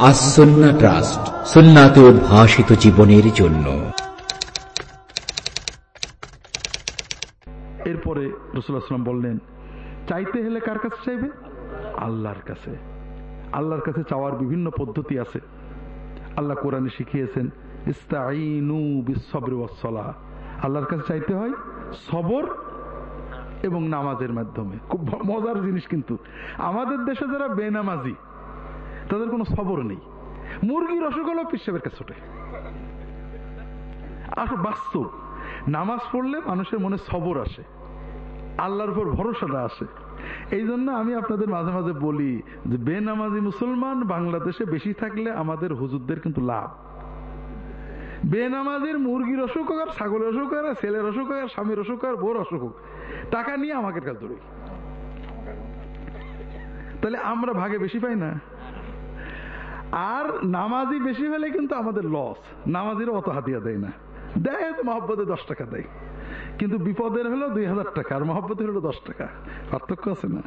আসন্না trust, সুন্নাতে উদ্ভাসিত জীবনের জন্য। এরপরে রসুল্লাহাম বললেন, চাইতে হলে কার কাছে চাইবে? আল্লাহর কাছে। আল্লাহর কাছে চাওয়ার বিভিন্ন পদ্ধতি আছে। আল্লাহ কোরআনে শিখিয়েছেন আল্লাহর কাছে চাইতে হয় সবর এবং নামাজের মাধ্যমে। খুব মজার জিনিস কিন্তু। আমাদের দেশে যারা বেনামাজি তাদের কোনো সবর নেই। মুরগির অসুখ পিসাবের কাছে ছোটে আসলে বাস্তব, নামাজ পড়লে মানুষের মনে সবর আসে, আল্লাহর উপর ভরসাটা আসে। এই জন্য আমি আপনাদের মাঝে মাঝে বলি যে, বেনামাজি মুসলমান বাংলাদেশে বেশি থাকলে আমাদের হুজুরদের কিন্তু লাভ। বেনামাজির মুরগির অসুখ হোক, আর ছাগলের অসুখ আর ছেলের অসুখ আর স্বামীর অসুখ আর বোর অসুখ হোক, টাকা নিয়ে আমাকে কাজ ধরি তাহলে আমরা ভাগে বেশি পাই না? আর নামাজি বেশি হলে কিন্তু আমাদের লস নামাজিরও অত হাতিয়া দেয় না। দেয় তো মহব্বতে দশ টাকা দেয়। কিন্তু বিপদের হলো দুই হাজার টাকা, আর মহব্বতের হলো দশ টাকা। পার্থক্য আছে না?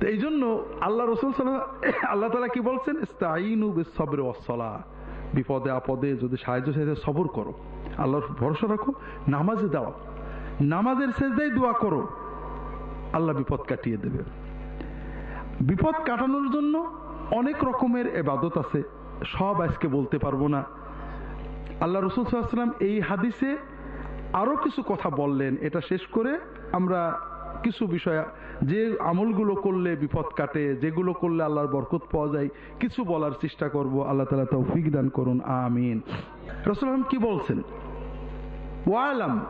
তো এই জন্য আল্লাহ রসুল আল্লাহ তালা কি বলছেন? বিসবরে ওয়াসসালাহ। বিপদে, আপদে যদি সাহায্য চাইতে সবর করো, আল্লাহর ভরসা রাখো, নামাজে দাও নামাজের শেষদাই দোয়া করো, আল্লাহ বিপদ কাটিয়ে দেবে। বিপদ কাটানোর জন্য অনেক রকমের এবাদত আছে, সব আজকে বলতে পারব না। আল্লাহ রসুল সাল্লাম এই হাদিসে আরও কিছু কথা বললেন, এটা শেষ করে আমরা কিছু বিষয়, যে আমলগুলো করলে বিপদ কাটে, যেগুলো করলে আল্লাহর বরকত পাওয়া যায়, কিছু বলার চেষ্টা করব। আল্লাহ তালা তৌফিক দান করুন, আমিন। রসুলাম কি বলছেন? ওয়ালাম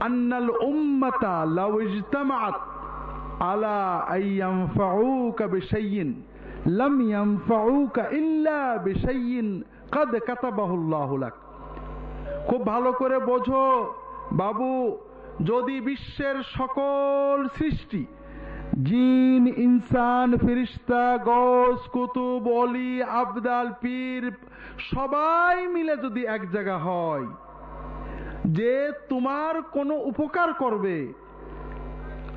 আন্নাল উম্মাতা আলা আইয়ানফাউকা বিশাইইন। লাম ইয়ানফাউকা ইল্লা বিশাইইন قد كتبه الله لك খুব ভালো করে বোঝো বাবু যদি বিশ্বের সকল সৃষ্টি জিন ইনসান ফিরিস্তা গস কুতুব অলি আবদাল পীর সবাই মিলে যদি এক জায়গা হয় যে তোমার কোনো উপকার করবে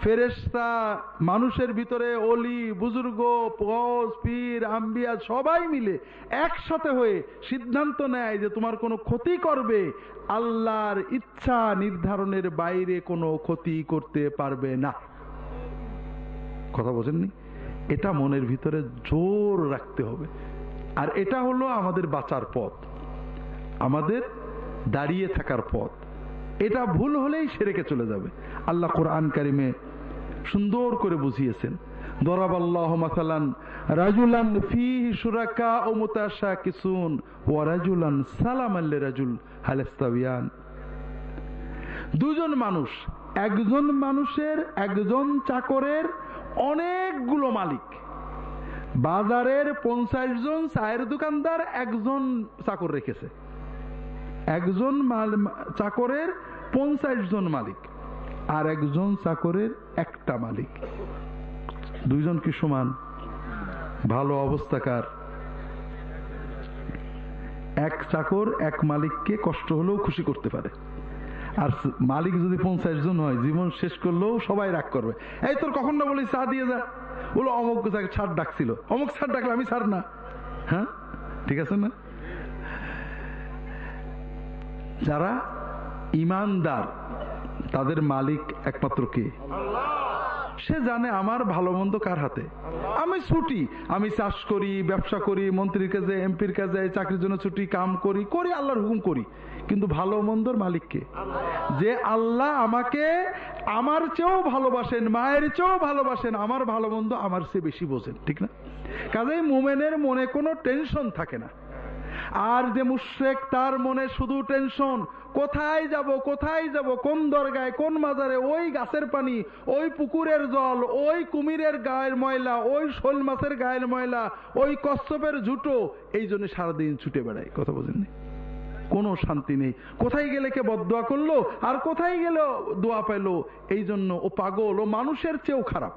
ফেরেশতা মানুষের ভিতরে অলি, বুজুর্গ পস পীর, আম্বিয়া সবাই মিলে একসাথে হয়ে সিদ্ধান্ত নেয় যে তোমার কোনো ক্ষতি করবে। আল্লাহর ইচ্ছা নির্ধারণের বাইরে কোনো ক্ষতি করতে পারবে না। কথা বোঝেননি এটা মনের ভিতরে জোর রাখতে হবে। আর এটা হলো আমাদের বাঁচার পথ। আমাদের দাঁড়িয়ে থাকার পথ। এটা ভুল হলেই সেরেকে চলে যাবে। আল্লাহ কোরআন কারিমে সুন্দর করে বুঝিয়েছেন। দরাব আল্লাহ মাসালান, রাজুলান মুতাশা কিসুন ও রাজুলান সালাম আল্লে রাজুল দুজন মানুষ, একজন মানুষের, একজন চাকরের অনেকগুলো মালিক। বাজারের পঞ্চাশ জন চায়ের দোকানদার একজন চাকর রেখেছে। একজন চাকরের পঞ্চাশ জন মালিক। আর একজন চাকরের একটা মালিক। দুইজন কি সমান? ভালো অবস্থাকার এক চাকর, এক মালিককে কষ্ট হলেও খুশি করতে পারে। আর মালিক যদি পঞ্চাশ জন হয়, জীবন শেষ করলেও সবাই রাগ করবে। এই তোর কখন না বলি চা দিয়ে যা। বলো, অমুক ছাড় ডাকছিল। অমুক ছাড় ডাকলে আমি ছাড় না। হ্যাঁ? ঠিক আছে না? যারা ইমানদার তাদের মালিক একমাত্র কে? সে জানে আমার ভালো মন্দ কার হাতে। আমি ছুটি, আমি চাষ করি, ব্যবসা করি, মন্ত্রীর কাছে এমপির কাছে চাকরির জন্য ছুটি, কাম করি করি, আল্লাহর হুকুম করি। কিন্তু ভালো মন্দর মালিককে যে আল্লাহ আমাকে আমার চেয়েও ভালোবাসেন, মায়ের চেয়েও ভালোবাসেন, আমার ভালো মন্দ আমার চেয়ে বেশি বোঝেন, ঠিক না? কাজেই মোমেনের মনে কোনো টেনশন থাকে না। আর যে মুশেক তার মনে শুধু টেনশন, কোথায় যাব কোথায় যাব, কোন দরগায়, কোন মাজারে, ওই গাছের পানি, ওই পুকুরের জল, ওই কুমিরের গায়ের ময়লা, ওই শোল মাছের গায়ের ময়লা, ওই কচ্ছপের জুটো এই জন্য সারাদিন ছুটে বেড়ায়, কথা বোঝেননি কোনো শান্তি নেই। কোথায় গেলে কে বদোয়া করল, আর কোথায় গেলে দোয়া পাইলো এই জন্য ও পাগল, ও মানুষের চেয়েও খারাপ,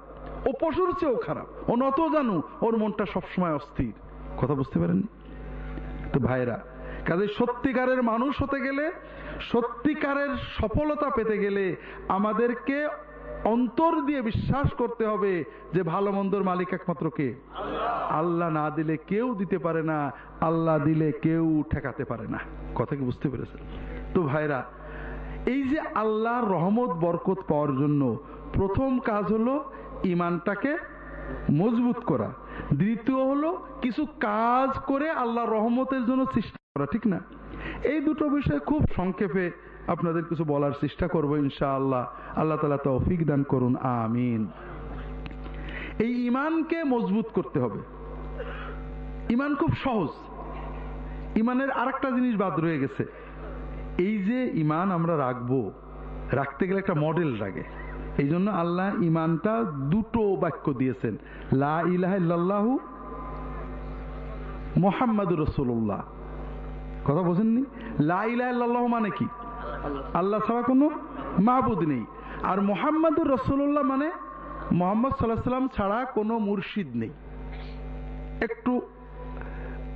ও পশুর চেয়েও খারাপ, ও নত জানু, ওর মনটা সবসময় অস্থির। কথা বুঝতে পারেন তো ভাইরা কাজে সত্যিকারের মানুষ হতে গেলে, সত্যিকারের সফলতা পেতে গেলে আমাদেরকে অন্তর দিয়ে বিশ্বাস করতে হবে যে ভালো মন্দর মালিক একমাত্র কে। আল্লাহ না দিলে কেউ দিতে পারে না, আল্লাহ দিলে কেউ ঠেকাতে পারে না। কথা কি বুঝতে পেরেছেন? তো ভাইরা এই যে আল্লাহর রহমত, বরকত পাওয়ার জন্য প্রথম কাজ হলো ইমানটাকে মজবুত করা। দ্বিতীয় হলো কিছু কাজ করে আল্লাহ রহমতের জন্য চেষ্টা করা, ঠিক না? এই দুটো বিষয় খুব সংক্ষেপে আপনাদের কিছু বলার চেষ্টা করব ইনশাআল্লাহ। আল্লাহ তালা তৌফিক দান করুন, আমিন। এই ইমানকে মজবুত করতে হবে। ইমান খুব সহজ। ইমানের আরেকটা জিনিস বাদ রয়ে গেছে। এই যে ইমান আমরা রাখব, রাখতে গেলে একটা মডেল লাগে। এই জন্য আল্লাহ ইমানটা দুটো বাক্য দিয়েছেন। লা ইলাহা মোহাম্মদুর রসুল্লাহ কথা বোঝেননি লা ইলাহা মানে কি? আল্লাহ ছাড়া কোনো মাহবুদ নেই। আর মোহাম্মদুর রসুল্লাহ মানে মোহাম্মদ সাল্লাহ সাল্লাম ছাড়া কোনো মুর্শিদ নেই। একটু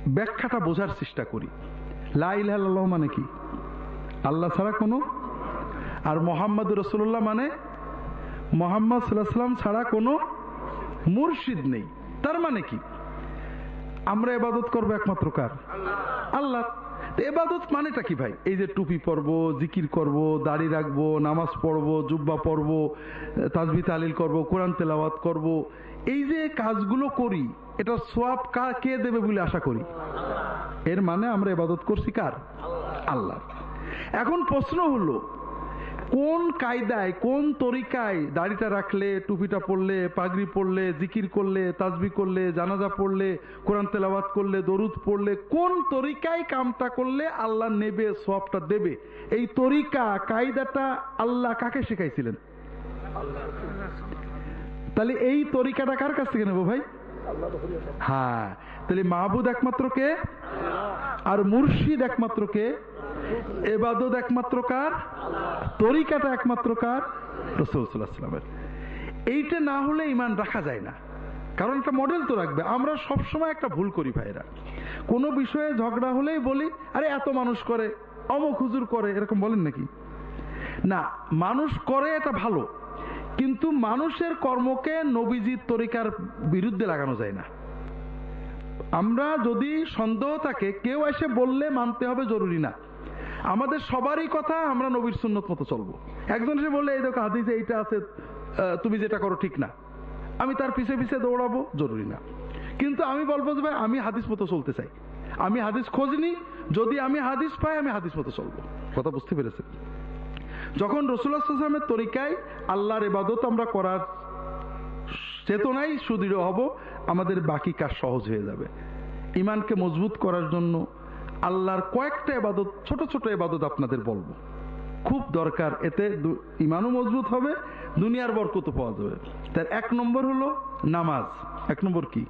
ব্যাখ্যাটা বোঝার চেষ্টা করি। লা ইলাহা মানে কি? আল্লাহ ছাড়া কোনো? আর মোহাম্মদ রসুল্লাহ মানে মোহাম্মদ সাল্লাম ছাড়া কোনো মুর্শিদ নেই। তার মানে কি? আমরা এবাদত করব একমাত্র কার? আল্লাহ। এবাদত মানেটা কি ভাই? এই যে টুপি পরবো, জিকির করব, দাড়ি রাখব, নামাজ পড়ব, জুব্বা পরবো, তাজবি তালিল করব, কোরআন তেলাওয়াত করব, এই যে কাজগুলো করি, এটা সোয়াব কে দেবে বলে আশা করি? এর মানে আমরা এবাদত করছি কার? আল্লাহ। এখন প্রশ্ন হলো কোন কায়দায়, কোন তরিকায় দাড়িটা রাখলে, টুপিটা পরলে, পাগড়ি পরলে, জিকির করলে, তাজবি করলে, জানাজা পড়লে, কোরআন তেলাবাত করলে, দরুদ পড়লে, কোন তরিকায় কামটা করলে আল্লাহ নেবে সবটা দেবে? এই তরিকা, কায়দাটা আল্লাহ কাকে শেখাইছিলেন? তাহলে এই তরিকাটা কার কাছ থেকে নেব ভাই? হ্যাঁ তাহলে মাহবুদ একমাত্র কে? আর মুর্শিদ একমাত্র কে? এবাদত একমাত্র কার? তরিকাটা একমাত্র কার? রসুলামের এইটা না হলে ইমান রাখা যায় না। কারণ একটা মডেল তো রাখবে। আমরা সব সময় একটা ভুল করি ভাইরা। কোনো বিষয়ে ঝগড়া হলেই বলি, আরে, এত মানুষ করে, অমুক হুজুর করে, এরকম বলেন নাকি? না, মানুষ করে এটা ভালো। কিন্তু মানুষের কর্মকে নবীজির তরিকার বিরুদ্ধে লাগানো যায় না। আমরা যদি সন্দেহ থাকে, কেউ এসে বললে মানতে হবে জরুরি না। আমাদের সবারই কথা আমরা নবীর সুন্নত মতো চলবো। একজন এসে বললে, এই দেখো হাদিসে এইটা আছে তুমি যেটা করো ঠিক না। আমি তার পিছে পিছে দৌড়াবো, জরুরি না। কিন্তু আমি বলব যে, ভাই, আমি হাদিস মতো চলতে চাই। আমি হাদিস খোঁজনি যদি আমি হাদিস পাই, আমি হাদিস মতো চলবো। কথা বুঝতে পেরেছে যখন রসুল্লাহামের তরিকায় আল্লাহর এবাদত আমরা করার চেতনাই সুদৃঢ় হব, আমাদের বাকি কাজ সহজ হয়ে যাবে। ইমানকে মজবুত করার জন্য আল্লাহর কয়েকটা এবাদত ছোট ছোট এবাদত আপনাদের বলব। খুব দরকার, এতে ইমানও মজবুত হবে, দুনিয়ার বরকত পাওয়া যাবে। তার এক নম্বর হলো নামাজ। এক নম্বর কি?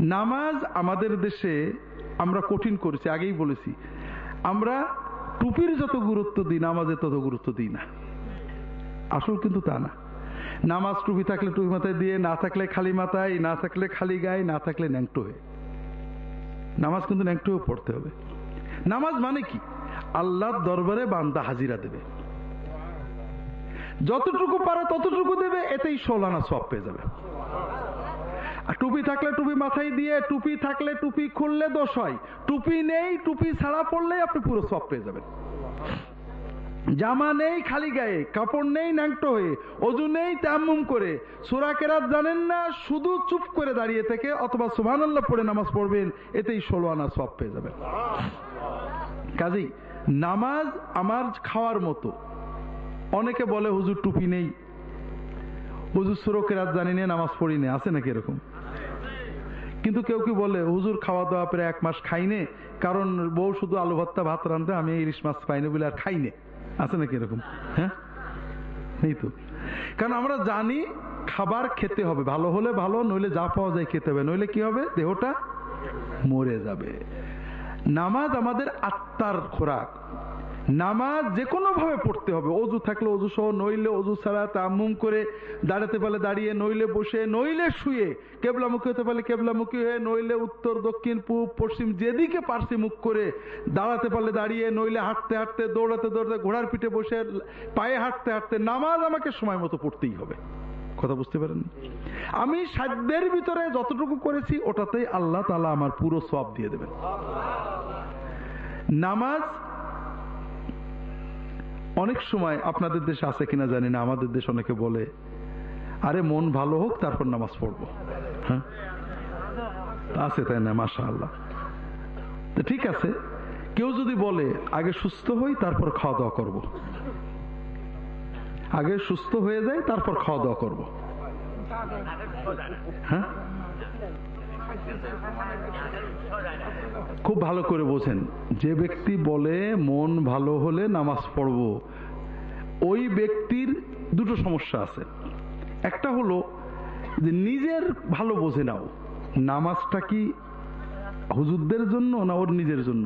নামাজ আমাদের দেশে আমরা কঠিন করেছি, আগেই বলেছি। আমরা টুপির যত গুরুত্ব দিই, নামাজের তত গুরুত্ব দিই না। আসল কিন্তু তা না। নামাজ টুপি থাকলে টুপি মাথায় দিয়ে, না থাকলে খালি মাথায়, না থাকলে খালি গায়ে, না থাকলে ন্যাংটো হয়ে। নামাজ কিন্তু ন্যাংটো পড়তে হবে। নামাজ মানে কি? আল্লাহর দরবারে বান্দা হাজিরা দেবে। যতটুকু পারে ততটুকু দেবে, এতেই সোলানা সব পেয়ে যাবে। টুপি থাকলে টুপি মাথায় দিয়ে, টুপি থাকলে টুপি খুললে দোষ হয়। টুপি নেই, টুপি ছাড়া পড়লে আপনি পুরো সব পেয়ে যাবেন। জামা নেই খালি গায়ে, কাপড় নেই ন্যাংটো হয়ে, অজু নেই তেমুম করে। সুরা জানেন না, শুধু চুপ করে দাঁড়িয়ে থেকে অথবা সুবহানাল্লাহ পড়ে নামাজ পড়বেন, এতেই ষোলো আনা সব পেয়ে যাবেন। কাজেই নামাজ আমার খাওয়ার মতো। অনেকে বলে, হুজুর, টুপি নেই। হুজুর সুরকের রাত জানি না, নামাজ পড়ি নে আছে নাকি এরকম? কিন্তু কেউ কি বলে, হুজুর খাওয়া দাওয়া পরে এক মাস খাইনে, কারণ বউ শুধু আলু ভর্তা, ভাত রান্ধে আমি ইলিশ মাছ পাইনি বলে আর খাইনে। আছে নাকি এরকম? হ্যাঁ? নেই তো। কারণ আমরা জানি খাবার খেতে হবে, ভালো হলে ভালো, নইলে যা পাওয়া যায় খেতে হবে, নইলে কি হবে? দেহটা মরে যাবে। নামাজ আমাদের আত্মার খোরাক। নামাজ যে কোনো ভাবে পড়তে হবে। অজু থাকলে অজু সহ, নইলে অজু ছাড়া তামুম করে দাঁড়াতে পারলে দাঁড়িয়ে, নইলে বসে, নইলে শুয়ে, কেবলামুখী হতে পারলে কেবলামুখী হয়ে, নইলে উত্তর, দক্ষিণ, পূব, পশ্চিম, যেদিকে পার্শ্বে মুখ করে দাঁড়াতে পারলে দাঁড়িয়ে, নইলে হাঁটতে হাঁটতে, দৌড়াতে দৌড়াতে, ঘোড়ার পিঠে বসে, পায়ে হাঁটতে হাঁটতে নামাজ আমাকে সময় মতো পড়তেই হবে। কথা বুঝতে পারেন? আমি সাধ্যের ভিতরে যতটুকু করেছি, ওটাতেই আল্লাহ তালা আমার পুরো সব দিয়ে দেবেন। নামাজ অনেক সময় আপনাদের দেশে আছে কিনা জানি না, আমাদের দেশ অনেকে বলে, আরে, মন ভালো হোক, তারপর নামাজ পড়ব। হ্যাঁ? আছে, তাই না? মাসা আল্লাহ ঠিক আছে, কেউ যদি বলে, আগে সুস্থ হই, তারপর খাওয়া দাওয়া করব। আগে সুস্থ হয়ে যায় তারপর খাওয়া দাওয়া করব। হ্যাঁ? খুব ভালো করে বোঝেন। যে ব্যক্তি বলে মন ভালো হলে নামাজ পড়ব, ওই ব্যক্তির দুটো সমস্যা আছে। একটা হলো যে নিজের ভালো বোঝে নাও, নামাজটা কি হুজুরদের জন্য না ওর নিজের জন্য?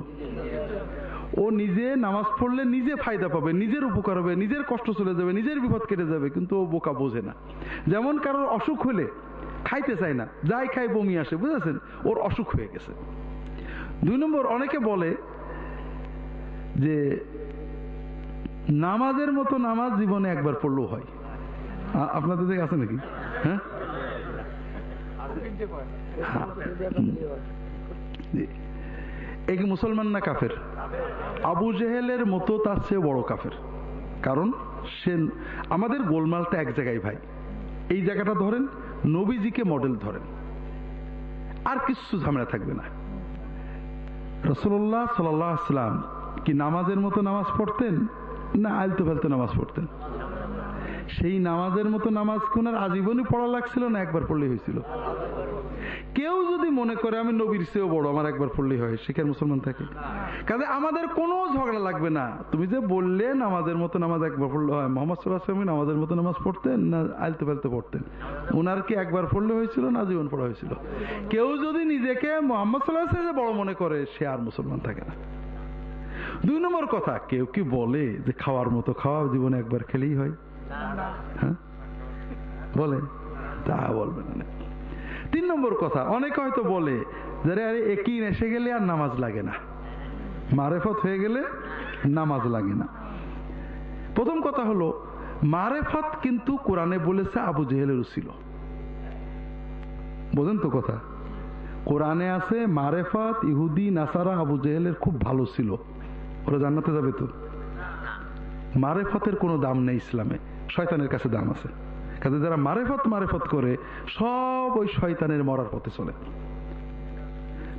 ও নিজে নামাজ পড়লে নিজে ফায়দা পাবে, নিজের উপকার হবে, নিজের কষ্ট চলে যাবে, নিজের বিপদ কেটে যাবে, কিন্তু ও বোকা বোঝে না। যেমন কারোর অসুখ হলে খাইতে চায় না, যাই খাই বমি আসে, বুঝেছেন? ওর অসুখ হয়ে গেছে। দুই নম্বর, অনেকে বলে যে নামাজের মতো নামাজ জীবনে একবার পড়লেও হয়। আপনাদের দিকে আছে নাকি? হ্যাঁ? এই মুসলমান না কাফের? আবু জেহেলের মতো তার চেয়ে বড় কাফের। কারণ সে, আমাদের গোলমালটা এক জায়গায় ভাই। এই জায়গাটা ধরেন, নবীজিকে মডেল ধরেন। আর কিছু ঝামেলা থাকবে না। রসুল্লাহ সাল্লাম কি নামাজের মতো নামাজ পড়তেন না আলতু ফালতু নামাজ পড়তেন? সেই নামাজের মতো নামাজ কোনার আজীবনই পড়া লাগছিল না, একবার পড়লেই হয়েছিল। কেউ যদি মনে করে আমি নবীর চেয়েও বড়, আমার একবার পড়লেই হয় কেন মুসলমান থাকে? কাজে আমাদের কোনো ঝগড়া লাগবে না। তুমি যে বললে নামাজের মতো নামাজ একবার পড়লে হয়, মোহাম্মদ সাল্লাহ নামাজের মতো নামাজ পড়তেন না আলতে ফালতে পড়তেন? ওনার কি একবার পড়লে হয়েছিল না জীবন পড়া হয়েছিল? কেউ যদি নিজেকে মোহাম্মদ সাল্লাহ যে বড় মনে করে, সে আর মুসলমান থাকে না। দুই নম্বর কথা, কেউ কি বলে যে খাওয়ার মতো খাওয়া জীবনে একবার খেলেই হ্যাঁ? বলে? তা বলবেন তিন নম্বর কথা, অনেকে হয়তো বলে যে, আরে একই এসে গেলে আর নামাজ লাগে না। মারেফত হয়ে গেলে নামাজ লাগে না। প্রথম কথা হলো, মারেফত কিন্তু কোরআনে বলেছে আবু জেহেলের ছিল। বোঝেন তো কথা। কোরআনে আছে, মারেফত ইহুদি, নাসারা আবু জেহেলের খুব ভালো ছিল। ওরা জান্নাতে যাবে তো? মারেফতের কোনো দাম নেই ইসলামে। শয়তানের কাছে দাম আছে। কাজে যারা মারেফত মারেফত করে, সব ওই শয়তানের মরার পথে চলে।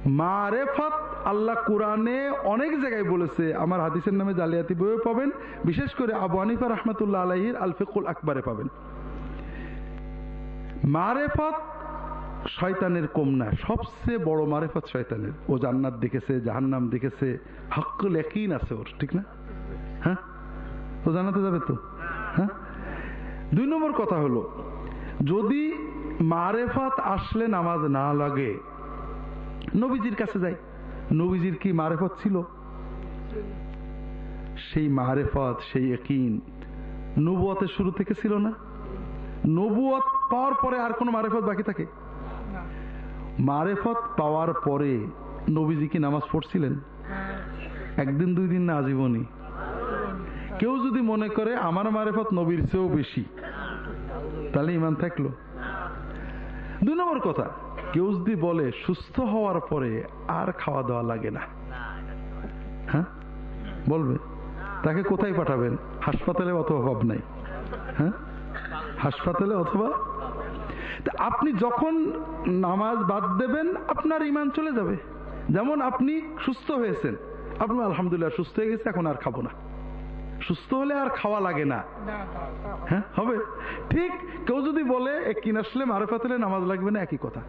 মারেফত আল্লাহ কোরআনে অনেক জায়গায় বলেছে, আমার হাদিসের নামে জালিয়াতি বইয়ে পাবেন, বিশেষ করে আবু আনিফা রহমতুল্লাহ আলহির আলফিকুল আকবরে পাবেন। মারেফত শয়তানের কম না, সবচেয়ে বড় মারেফত শয়তানের। ও জান্নাত দেখেছে, জাহান্নাম দেখেছে হকুল একই আছে ওর, ঠিক না? হ্যাঁ? ও জানাতে যাবে তো? হ্যাঁ? দুই নম্বর কথা হলো যদি মারেফাত আসলে নামাজ না লাগে নবীজির কাছে যাই। নবীজির কি মারেফত ছিল? সেই মারেফত সেই একিন নবুয়াতের শুরু থেকে ছিল না। নবুয়াত পাওয়ার পরে আর কোনো মারেফত বাকি থাকে? মারেফত পাওয়ার পরে নবীজি কি নামাজ পড়ছিলেন? একদিন দুই দিন না আজীবনী কেউ যদি মনে করে আমার মারেফত নবীর চেয়েও বেশি, তাহলে ইমান থাকল। দু নম্বর কথা, কেউ যদি বলে সুস্থ হওয়ার পরে আর খাওয়া দাওয়া লাগে না হ্যাঁ? বলবে, তাকে কোথায় পাঠাবেন? হাসপাতালে অথবা অভাব নাই হ্যাঁ? হাসপাতালে অথবা? আপনি যখন নামাজ বাদ দেবেন, আপনার ইমান চলে যাবে। যেমন আপনি সুস্থ হয়েছেন আপনি আলহামদুলিল্লাহ সুস্থ হয়ে গেছে, এখন আর খাব না। সুস্থ হলে আর খাওয়া লাগে না। হ্যাঁ হবে। ঠিক কেউ যদি বলে কিন আসলে মারেফত হলে নামাজ লাগবে না? একই কথা।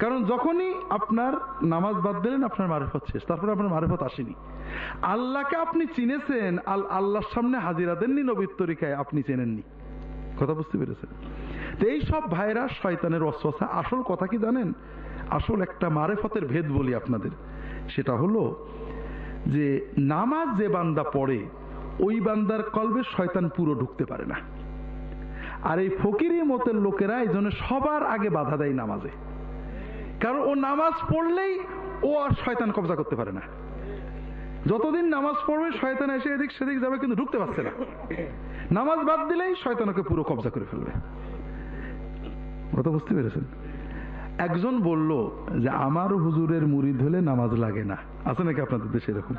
কারণ যখনই আপনার নামাজ বাদ দিলেন আপনার মারেফত শেষ। তারপরে আপনার মারেফত আসেনি। আল্লাহকে আপনি চিনেছেন আল আল্লাহর সামনে হাজিরা দেননি নবীর তরিকায় আপনি চেনেননি। কথা বুঝতে পেরেছেন? তো এই সব ভাইরা শয়তানের অশ্বাসা আসল কথা কি জানেন? আসল একটা মারেফতের ভেদ বলি আপনাদের। সেটা হলো যে নামাজ যে বান্দা পড়ে ওই বান্দার কলবে শয়তান পুরো ঢুকতে পারে না। আর এই ফকিরি মতের লোকেরা এই জন্য সবার আগে বাধা দেয় নামাজে। কারণ ও নামাজ পড়লেই ও আর শয়তান কবজা করতে পারে না। যতদিন নামাজ পড়বে, শয়তান এসে এদিক সেদিক যাবে, কিন্তু ঢুকতে পারছে না। নামাজ বাদ দিলেই শয়তান ওকে পুরো কবজা করে ফেলবে। কথা বুঝতে পেরেছেন? একজন বলল যে, আমার হুজুরের মুরিদ হলে নামাজ লাগে না। আছে নাকি আপনাদের দেশে এরকম?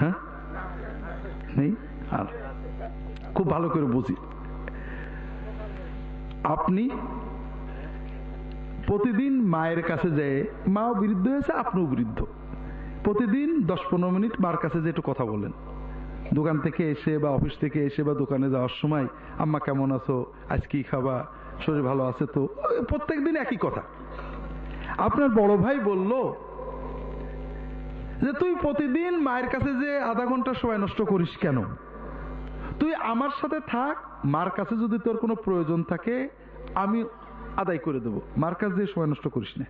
হ্যাঁ? নেই, আর খুব ভালো করে বুঝি। আপনি প্রতিদিন মায়ের কাছে যায় মাও বৃদ্ধ হয়েছে, আপনিও বৃদ্ধ। প্রতিদিন দশ পনেরো মিনিট মার কাছে যে একটু কথা বলেন। দোকান থেকে এসে বা অফিস থেকে এসে বা দোকানে যাওয়ার সময়, আম্মা কেমন আছো? আজ কি খাবা? শরীর ভালো আছে তো? প্রত্যেক দিন একই কথা। আপনার বড় ভাই বলল যে তুই প্রতিদিন মায়ের কাছে যে আধা ঘণ্টা সময় নষ্ট করিস কেন? তুই আমার সাথে থাক, মার কাছে যদি তোর কোনো প্রয়োজন থাকে, আমি আদায় করে দেবো। মার কাছে দিয়ে সময় নষ্ট করিস না।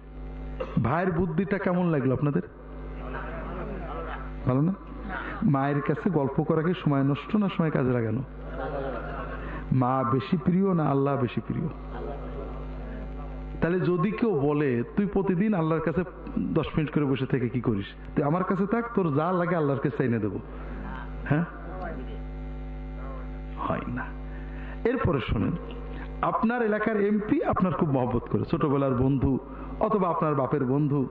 ভাইয়ের বুদ্ধিটা কেমন লাগল আপনাদের? ভালো না? মায়ের কাছে গল্প করাকে সময় নষ্ট না সময় কাজে লাগানো? মা বেশি প্রিয় না আল্লাহ বেশি প্রিয়? তাহলে যদি কেউ বলে, তুই প্রতিদিন আল্লাহর কাছে দশ মিনিট করে বসে থেকে কি করিস? তুই আমার কাছে থাক, তোর যা লাগে আল্লাহর কাছে এনে দেবো। হ্যাঁ? হয় না। এরপরে শোনেন, আপনার এলাকার এমপি আপনার খুব মহব্বত করে, ছোটবেলার বন্ধু অথবা আপনার বাপের বন্ধু।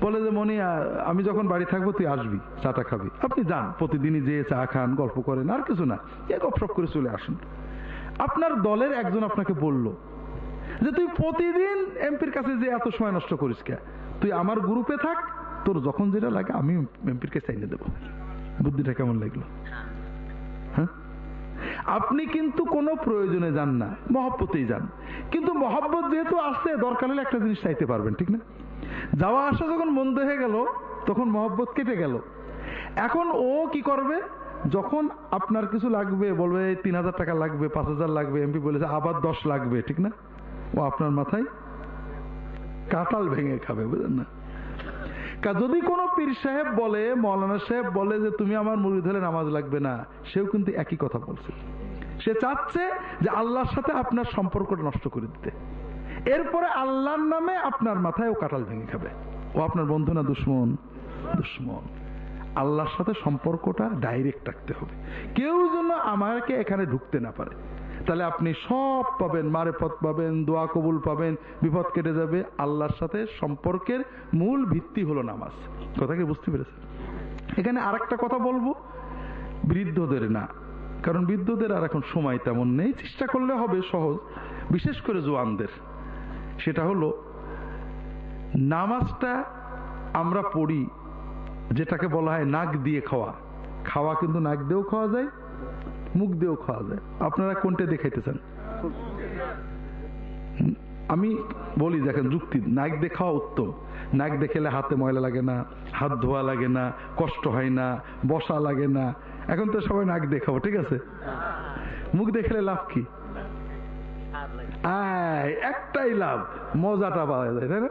বলে যে মনে আমি যখন বাড়ি থাকব, তুই আসবি, চাটা খাবি। আপনি যান, প্রতিদিনই যেয়ে চা খান, গল্প করেন, আর কিছু না। এ গপসপ করে চলে আসুন। আপনার দলের একজন আপনাকে বলল যে তুই প্রতিদিন এমপির কাছে যে এত সময় নষ্ট করিস কে? তুই আমার গ্রুপে থাক, তোর যখন যেটা লাগে আমি এমপির কাছে এনে দেবো। বুদ্ধিটা কেমন লাগল? হ্যাঁ? আপনি কিন্তু কোনো প্রয়োজনে যান না, মহব্বতেই যান। কিন্তু মহব্বত যেহেতু আসছে দরকার হলে একটা জিনিস চাইতে পারবেন, ঠিক না? যাওয়া আসা যখন বন্ধ হয়ে গেল, তখন মহব্বত কেটে গেল। এখন ও কি করবে? যখন আপনার কিছু লাগবে, বলবে তিন হাজার টাকা লাগবে, পাঁচ হাজার লাগবে, এমপি বলেছে, আবার দশ লাগবে, ঠিক না? ও আপনার মাথায় কাঁঠাল ভেঙে খাবে, বুঝলেন না? যদি কোনো পীর সাহেব বলে, মৌলানা সাহেব বলে যে, তুমি আমার মুড়ি ধরে নামাজ লাগবে না, সেও কিন্তু একই কথা বলছে। সে চাচ্ছে যে আল্লাহর সাথে আপনার সম্পর্কটা নষ্ট করে দিতে। এরপরে আল্লাহর নামে আপনার মাথায় ও কাঁঠাল ভেঙে খাবে। ও আপনার বন্ধু না দুশ্মন? দুশ্মন। আল্লাহর সাথে সম্পর্কটা ডাইরেক্ট রাখতে হবে। কেউ যেন আমাকে এখানে ঢুকতে না পারে। তাহলে আপনি সব পাবেন মারে পথ পাবেন, দোয়া কবুল পাবেন, বিপদ কেটে যাবে, আল্লাহর সাথে সম্পর্কের মূল ভিত্তি হলো নামাজ। কথা কি বুঝতে পেরেছেন? এখানে আর কথা বলব, বৃদ্ধদের না, কারণ বৃদ্ধদের আর এখন সময় তেমন নেই, চেষ্টা করলে হবে সহজ, বিশেষ করে জোয়ানদের। সেটা হলো, নামাজটা আমরা পড়ি, যেটাকে বলা হয় নাক দিয়ে খাওয়া। খাওয়া কিন্তু নাক দিয়েও খাওয়া যায় মুখ দিয়েও খাওয়া যায়। আপনারা কোনটা দেখাইতে চান আমি বলি, দেখেন, যুক্তি। নাক দিয়ে উত্তম। নাক দেখেলে হাতে ময়লা লাগে না, হাত ধোয়া লাগে না, কষ্ট হয় না, বসা লাগে না। এখন তো সবাই নাক দেখাবো ঠিক আছে? মুখ দেখলে লাভ কি? একটাই লাভ, মজাটা পাওয়া যায়, তাই না?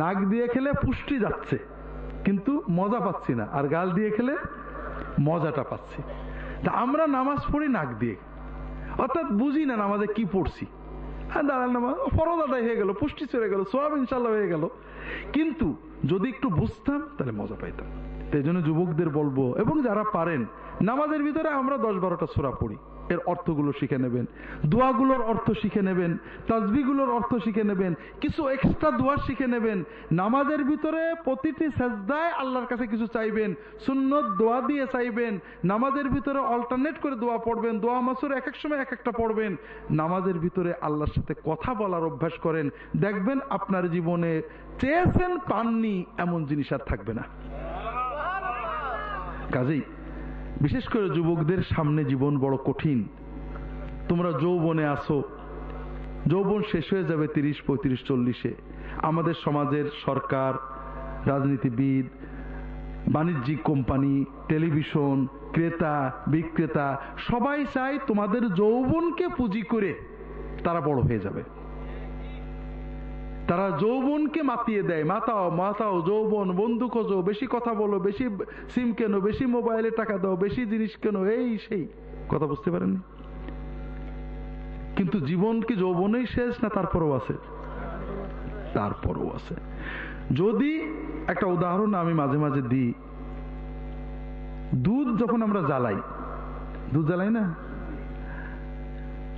নাক দিয়ে খেলে পুষ্টি যাচ্ছে, কিন্তু মজা পাচ্ছি না। আর গাল দিয়ে খেলে মজাটা পাচ্ছি। তা আমরা নামাজ পড়ি নাক দিয়ে। অর্থাৎ বুঝি না নামাজে কি পড়ছি। হ্যাঁ দাঁড়াল নামাজ ফরজ আদায় হয়ে গেল, পুষ্টি চলে গেল সব ইনশাল্লাহ হয়ে গেল। কিন্তু যদি একটু বুঝতাম, তাহলে মজা পাইতাম। তাই জন্য যুবকদের বলব, এবং যারা পারেন, নামাজের ভিতরে আমরা দশ বারোটা সোরা পড়ি। এর অর্থগুলো শিখে নেবেন। দোয়াগুলোর অর্থ শিখে নেবেন। তাজবিগুলোর অর্থ শিখে নেবেন। কিছু এক্সট্রা দোয়া শিখে নেবেন। নামাজের ভিতরে প্রতিটি সেজদায় আল্লাহর কাছে কিছু চাইবেন। সুন্নত দোয়া দিয়ে চাইবেন। নামাজের ভিতরে অল্টারনেট করে দোয়া পড়বেন। দোয়া মাসুর এক এক সময় এক একটা পড়বেন। নামাজের ভিতরে আল্লাহর সাথে কথা বলার অভ্যাস করেন। দেখবেন আপনার জীবনে চেয়েছেন পাননি এমন জিনিস আর থাকবে না। কাজেই বিশেষ করে যুবকদের সামনে জীবন বড় কঠিন। তোমরা যৌবনে আসো যৌবন শেষ হয়ে যাবে তিরিশ, পঁয়ত্রিশ, চল্লিশে। আমাদের সমাজের সরকার, রাজনীতিবিদ, বাণিজ্যিক কোম্পানি, টেলিভিশন, ক্রেতা, বিক্রেতা, সবাই চায় তোমাদের যৌবনকে পুঁজি করে তারা বড় হয়ে যাবে। তারা যৌবনকে মাতিয়ে দেয়। মাতাও মাতাও, যৌবন, বন্ধু খোঁজো, বেশি কথা বলো, বেশি সিম কেনো, বেশি মোবাইলে টাকা দাও, বেশি জিনিস কেনো, এই সেই। কথা বুঝতে পারেন কিন্তু জীবন কি যৌবনেই শেষ না তারপরও আছে? তারপরও আছে। যদি একটা উদাহরণ আমি মাঝে মাঝে দিই। দুধ যখন আমরা জ্বালাই, দুধ জ্বালাই না?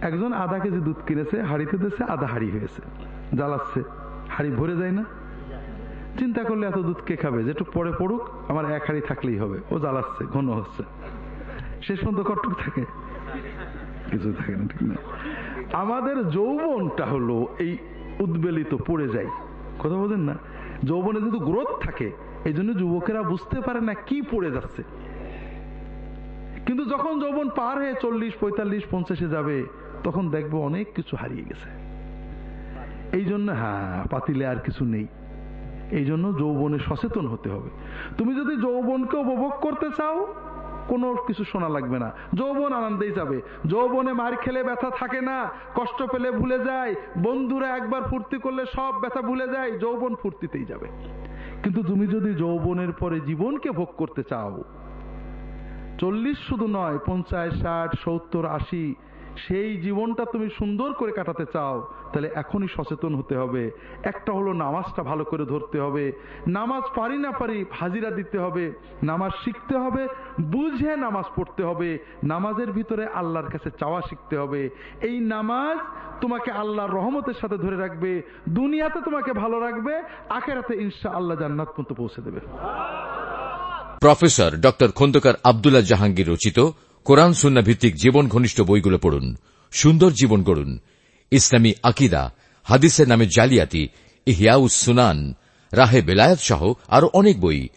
একজন আধা কেজি দুধ কিনেছে, হাড়িতে দিয়েছে, আধা হাড়ি হয়েছে। জ্বালাচ্ছে। হাড়ি ভরে যায় না। চিন্তা করলে এত দুধ কে খাবে? যেটু পরে পড়ুক, আমার এক হাড়ি থাকলেই হবে। ও জ্বালাচ্ছে, ঘন হচ্ছে। শেষ পর্যন্ত কটুক থাকে। কিছু থাকে না, ঠিক না। আমাদের যৌবনটা হলো এই উদ্বেলিত, পড়ে যায়। কথা বোঝেন না? যৌবনে যদি গ্রোথ থাকে, এই জন্য যুবকেরা বুঝতে পারে না কি পড়ে যাচ্ছে। কিন্তু যখন যৌবন পার হয়ে চল্লিশ, পঁয়তাল্লিশ, পঞ্চাশে যাবে, তখন দেখব অনেক কিছু হারিয়ে গেছে। এই জন্য হ্যাঁ পাতিলে আর কিছু নেই। এই জন্য যৌবনে সচেতন হতে হবে। তুমি যদি যৌবনকে উপভোগ করতে চাও, কোনো কিছু শোনা লাগবে না। যৌবন আনন্দেই যাবে। যৌবনে মার খেলে ব্যথা থাকে না, কষ্ট পেলে ভুলে যায়, বন্ধুরা একবার ফুর্তি করলে সব ব্যথা ভুলে যায়, যৌবন ফুর্তিতেই যাবে। কিন্তু তুমি যদি যৌবনের পরে জীবনকে ভোগ করতে চাও, চল্লিশ শুধু নয়, পঞ্চাশ, ষাট, সত্তর, আশি সেই জীবনটা তুমি সুন্দর করে কাটাতে চাও, তাহলে এখনই সচেতন হতে হবে। একটা হলো নামাজটা ভালো করে ধরতে হবে। নামাজ পারি না পারি হাজিরা দিতে হবে। নামাজ শিখতে হবে, বুঝে নামাজ পড়তে হবে। নামাজের ভিতরে আল্লাহর কাছে চাওয়া শিখতে হবে। এই নামাজ তোমাকে আল্লাহর রহমতের সাথে ধরে রাখবে, দুনিয়াতে তোমাকে ভালো রাখবে, আখেরাতে ইনশা আল্লাহ জান্নাত পর্যন্ত পৌঁছে দেবে। প্রফেসর ড খন্দকার আবদুল্লাহ জাহাঙ্গীর রচিত কোরআন সুন্না ভিত্তিক জীবন ঘনিষ্ঠ বইগুলো পড়ুন, সুন্দর জীবন গড়ুন। ইসলামী আকিদা, হাদিসের নামে জালিয়াতি, ইহিয়াউস সুনান, রাহে বেলায়ত সহ আরও অনেক বই।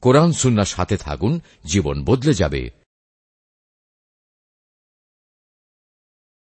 কোরআন সুন্নার সাথে থাকুন, জীবন বদলে যাবে।